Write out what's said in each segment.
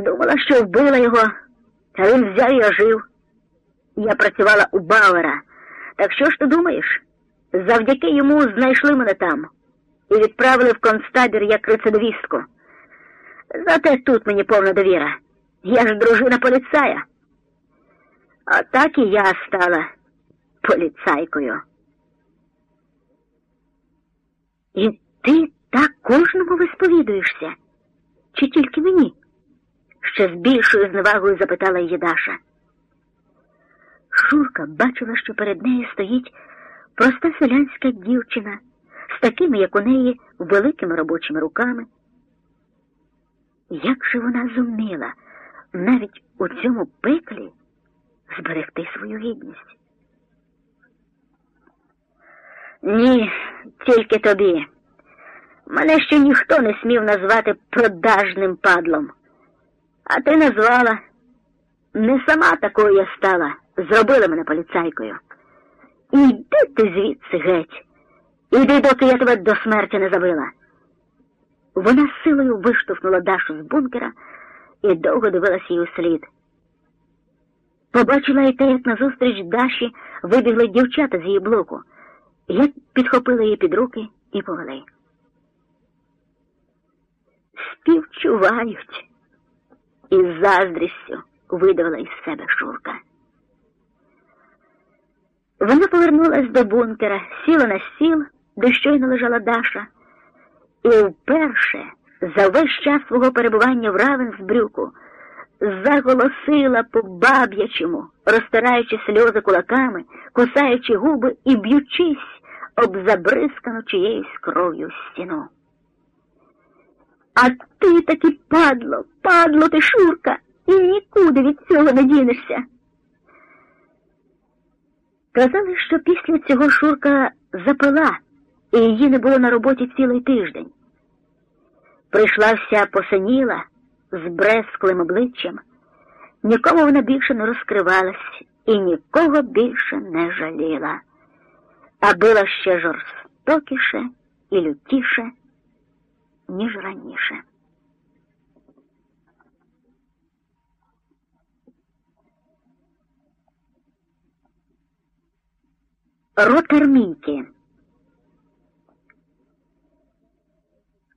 Думала, що вбила його, та він взяв і ожив. Я працювала у Бауера. Так що ж ти думаєш? Завдяки йому знайшли мене там і відправили в концтабір як рецидивістку. Зате тут мені повна довіра. Я ж дружина поліцая. А так і я стала поліцайкою. І ти так кожному висповідуєшся? Чи тільки мені? Ще з більшою зневагою запитала її Даша. Шурка бачила, що перед нею стоїть проста селянська дівчина з такими, як у неї, великими робочими руками. Як же вона зуміла навіть у цьому пеклі зберегти свою гідність? Ні, тільки тобі. Мене ще ніхто не смів назвати продажним падлом. А ти назвала. Не сама такою я стала, зробила мене поліцайкою. Іди ти звідси геть. Іди, доки я тебе до смерті не забила. Вона силою виштовхнула Дашу з бункера і довго дивилась у слід. Побачила і те, як назустріч Даші вибігли дівчата з її блоку, як підхопили її під руки і повели. Співчувають із заздрістю видавила із себе Шурка. Вона повернулась до бункера, сіла на стіл, де щойно лежала Даша, і вперше за весь час свого перебування в Равенсбрюку заголосила по баб'ячому, розтираючи сльози кулаками, кусаючи губи і б'ючись об забризкану чиєюсь кров'ю стіну. А ти таки падло, падло ти, Шурка, і нікуди від цього не дінешся. Казали, що після цього Шурка запила, і її не було на роботі цілий тиждень. Прийшла вся посиніла з бресклим обличчям, нікому вона більше не розкривалась і нікого більше не жаліла, а била ще жорстокіше і лютіше, ніж раніше. Ротермійки.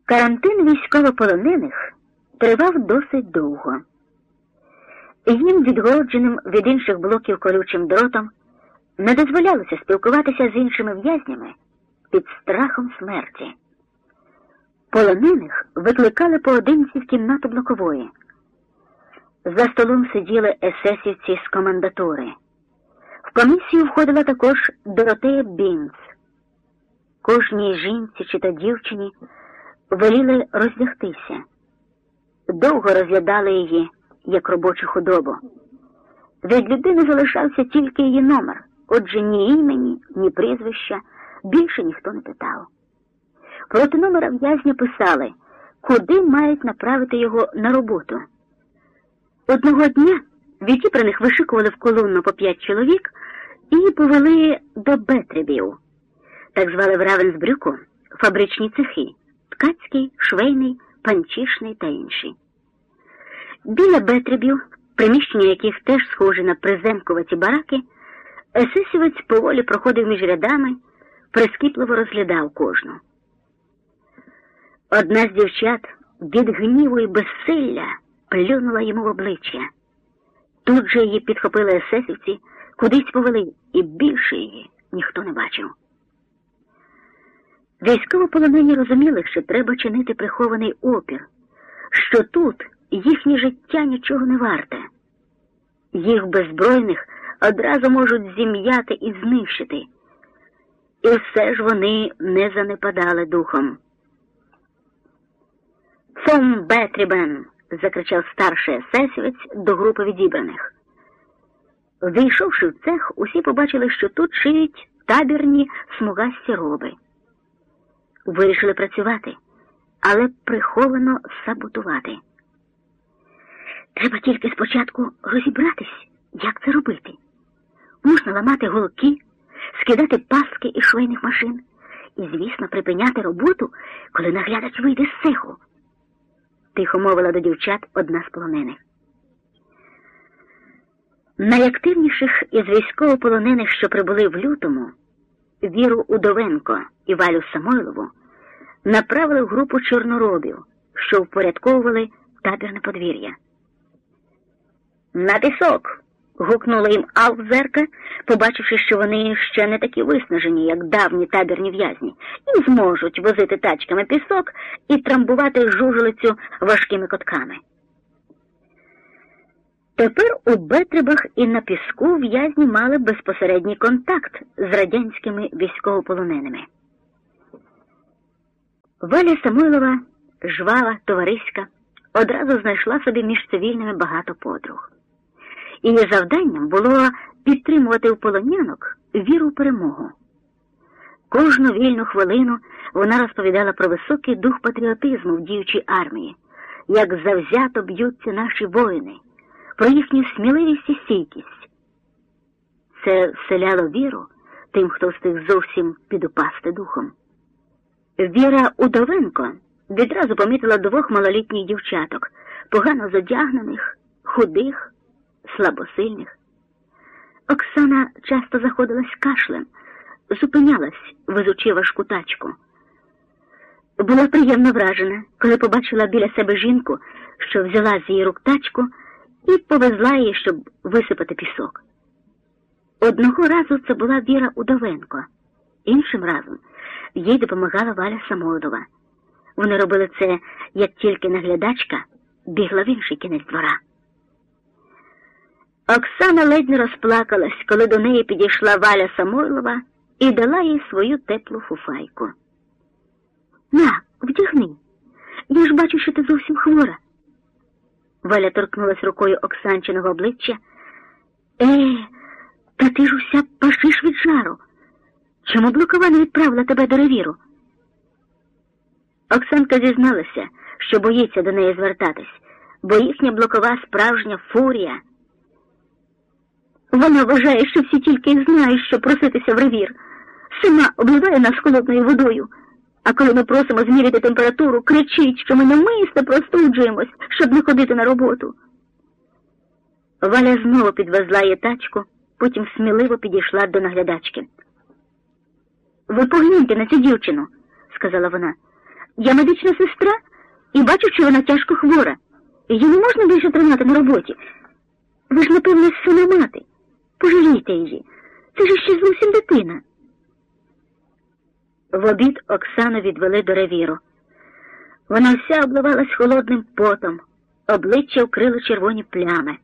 Карантин військовополонених тривав досить довго. Їм, відгородженим від інших блоків колючим дротом, не дозволялося спілкуватися з іншими в'язнями під страхом смерті. Полонених викликали поодинці в кімнату блокової. За столом сиділи есесівці з комендатури. В комісію входила також Доротея Бінц. Кожній жінці чи то дівчині веліли роздягтися. Довго розглядали її, як робочу худобу. Від людини залишався тільки її номер, отже, ні імені, ні прізвища більше ніхто не питав. Проти номера в'язня писали, куди мають направити його на роботу. Одного дня відібраних вишикували в колонну по п'ять чоловік і повели до Бетребів, так звали в Равенсбрюку фабричні цехи ткацький, швейний, панчішний та інші. Біля Бетребів, приміщення яких теж схожі на приземкуваті бараки, есесівець поволі проходив між рядами, прискіпливо розглядав кожну. Одна з дівчат від гніву і безсилля плюнула йому в обличчя. Тут же її підхопили есесівці, кудись повели, і більше її ніхто не бачив. Військовополонені розуміли, що треба чинити прихований опір, що тут їхнє життя нічого не варте. Їх беззбройних одразу можуть зім'яти і знищити. І все ж вони не занепадали духом. Цом Бетрібен закричав старший есесівець до групи відібраних. Війшовши в цех, усі побачили, що тут шиють табірні смугасті роби. Вирішили працювати, але приховано саботувати. Треба тільки спочатку розібратись, як це робити. Можна ламати голки, скидати паски із швейних машин і, звісно, припиняти роботу, коли наглядач вийде з цеху. Тихо мовила до дівчат одна з полонених. Найактивніших із військовополонених, що прибули в лютому, Віру Удовенко і Валю Самойлову, направили в групу чорноробів, що впорядковували табірне подвір'я. На пісок. Гукнула їм Алзерка, побачивши, що вони ще не такі виснажені, як давні табірні в'язні, і зможуть возити тачками пісок і трамбувати жужелицю важкими котками. Тепер у Бетребах і на піску в'язні мали безпосередній контакт з радянськими військовополоненими. Валя Самойлова, жвава, товариська, одразу знайшла собі між цивільними багато подруг. Її завданням було підтримувати у полонянок віру в перемогу. Кожну вільну хвилину вона розповідала про високий дух патріотизму в діючій армії, як завзято б'ються наші воїни, про їхню сміливість і стійкість. Це вселяло віру тим, хто встиг зовсім підупасти духом. Віра Удовенко відразу помітила двох малолітніх дівчаток, погано задягнених, худих, слабосильних. Оксана часто заходилась кашлем, зупинялась, везучи важку тачку. Була приємно вражена, коли побачила біля себе жінку, що взяла з її рук тачку і повезла її, щоб висипати пісок. Одного разу це була Віра Удовенко, іншим разом їй допомагала Валя Самойлова. Вони робили це, як тільки наглядачка бігла в інший кінець двора. Оксана ледь не розплакалась, коли до неї підійшла Валя Самойлова і дала їй свою теплу фуфайку. На, вдягни. Я ж бачу, що ти зовсім хвора. Валя торкнулась рукою Оксанчиного обличчя. Е, та ти ж уся пашиш від жару. Чому блокова не відправила тебе до ревіру? Оксанка зізналася, що боїться до неї звертатись, бо їхня блокова справжня фурія. Вона вважає, що всі тільки й знають, що проситися в ревір. Сама обливає нас холодною водою. А коли ми просимо зміряти температуру, кричить, що ми навмисно простуджуємось, щоб не ходити на роботу. Валя знову підвезла її тачку, потім сміливо підійшла до наглядачки. Ви погляньте на цю дівчину, сказала вона. Я медична сестра і бачу, що вона тяжко хвора. Її не можна більше тримати на роботі. Ви ж, напевне, сина мати. Її. Це ж ще зовсім дитина. В обід Оксану відвели до ревіру. Вона вся обливалась холодним потом, обличчя вкрило червоні плями.